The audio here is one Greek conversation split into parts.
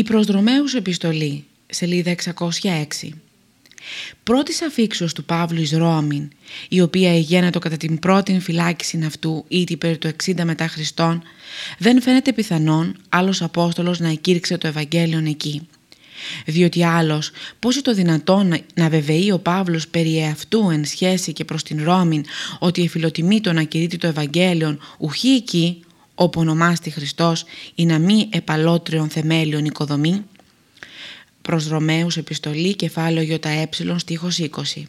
Η προς Ρωμαίους επιστολή, σελίδα 606. Πρώτης αφήξεως του Παύλου εις Ρώμην, η οποία εγένετο κατά την πρώτη φυλάκιση αυτού ήτι περί του 60 μετά Χριστόν, δεν φαίνεται πιθανόν άλλος Απόστολος να εκήρυξε το Ευαγγέλιον εκεί. Διότι άλλος πώς το δυνατόν να βεβαιεί ο Παύλος περί εαυτού εν σχέση και προς την Ρώμην ότι εφιλοτιμεί το να κηρύττει το Ευαγγέλιον ουχή εκεί όπου ονομάστη Χριστός ή να μη επαλότριον θεμέλιον οικοδομή. Προς Ρωμαίους επιστολή κεφάλαιο ΙΕ στίχος 20.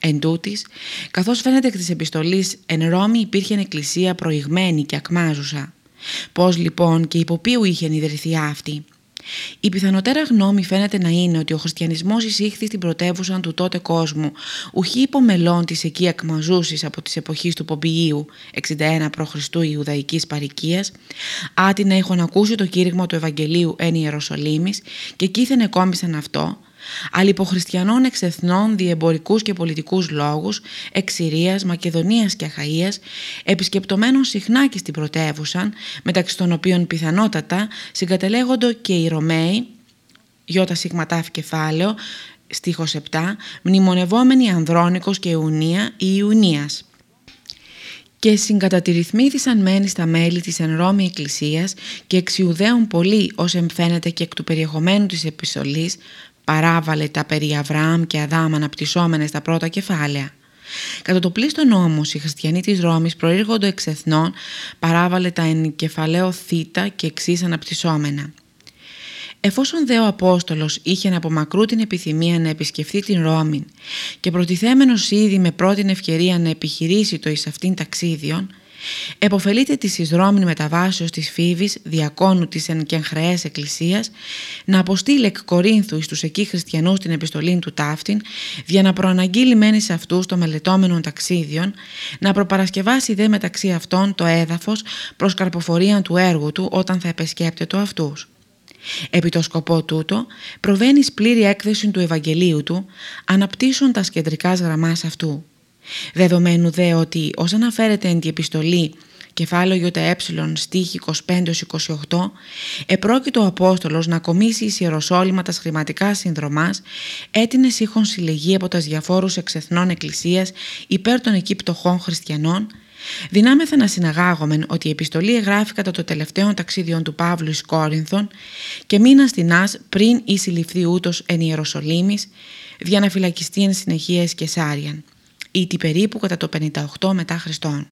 Εν τούτης, καθώς φαίνεται εκ της επιστολής εν Ρώμη υπήρχε εκκλησία προηγμένη και ακμάζουσα. Πώς λοιπόν και υπό ποιου είχε ιδρυθεί αυτή; Η πιθανοτέρα γνώμη φαίνεται να είναι ότι ο χριστιανισμός εισήχθη στην πρωτεύουσα του τότε κόσμου, ουχή υπομελών της εκεί ακμαζούσης από τις εποχής του Πομπιίου 61 π.Χ. Ιουδαϊκής παρικίας, άτι να έχουν ακούσει το κήρυγμα του Ευαγγελίου εν Ιεροσολύμης και κήθεν εκόμισαν αυτό, αλιποχριστιανών εξεθνών διεμπορικούς και πολιτικούς λόγους, εξ Συρίας, Μακεδονίας και Αχαΐας, επισκεπτομένων συχνά και στην πρωτεύουσα, μεταξύ των οποίων πιθανότατα συγκατελέγοντο και οι Ρωμαίοι, γιώτα σιγματάφ κεφάλαιο, στίχος 7, μνημονευόμενοι Ανδρώνικος και Ιουνία ή Ιουνίας. Και συγκατατηρηθμήθησαν μένει στα μέλη της εν Ρώμη Εκκλησίας και εξιουδαίων πολύ ως εμφαίνεται και εκ του περιεχομένου της επιστολής παράβαλε τα περί Αβραάμ και Αδάμ αναπτυσσόμενες στα πρώτα κεφάλαια. Κατά το πλήστον όμως οι χριστιανοί της Ρώμης προήρχονται εξ εθνών, παράβαλε τα εν κεφαλαίο θήτα και εξής αναπτυσσόμενα. Εφόσον δε ο Απόστολος είχε από μακρού την επιθυμία να επισκεφθεί την Ρώμη και προτιθέμενος ήδη με πρώτη ευκαιρία να επιχειρήσει το εις αυτήν ταξίδιον, Εποφελείται της εισρώμην μεταβάσεως της Φίβης, διακόνου της εν και χρεές εκκλησίας, να αποστείλει εκ Κορίνθου εις τους εκεί χριστιανούς την επιστολή του ταύτην, για να προαναγγείλει μένει σε αυτούς το μελετώμενων ταξίδιων, να προπαρασκευάσει δε μεταξύ αυτών το έδαφος προς καρποφορία του έργου του όταν θα επεσκέπτεται αυτούς. Επί το σκοπό τούτο προβαίνει πλήρη έκθεση του Ευαγγελίου του, αναπτύσσοντας κεντρικά γραμμάς αυτού. Δεδομένου δε ότι ως αναφέρεται εν τη επιστολή κεφάλαιο ΙΕ στίχη 25-28 επρόκειτο ο Απόστολος να κομίσει εις Ιεροσόλυμα τα χρηματικά συνδρομάς έτεινε σύχων συλλεγή από τα διαφόρους εξεθνών εκκλησίας υπέρ των εκεί πτωχών χριστιανών Δυνάμεθα να συναγάγομεν ότι η επιστολή εγγράφει κατά το τελευταίο ταξίδιον του Παύλου εις Κόρινθον και μήνα στην Άς πριν ή συλληφθεί ούτως εν Ιεροσολύμης, για να φυλακιστεί εν συνεχεία Κεσάριαν ήτι περίπου κατά το 58 μετά Χριστόν.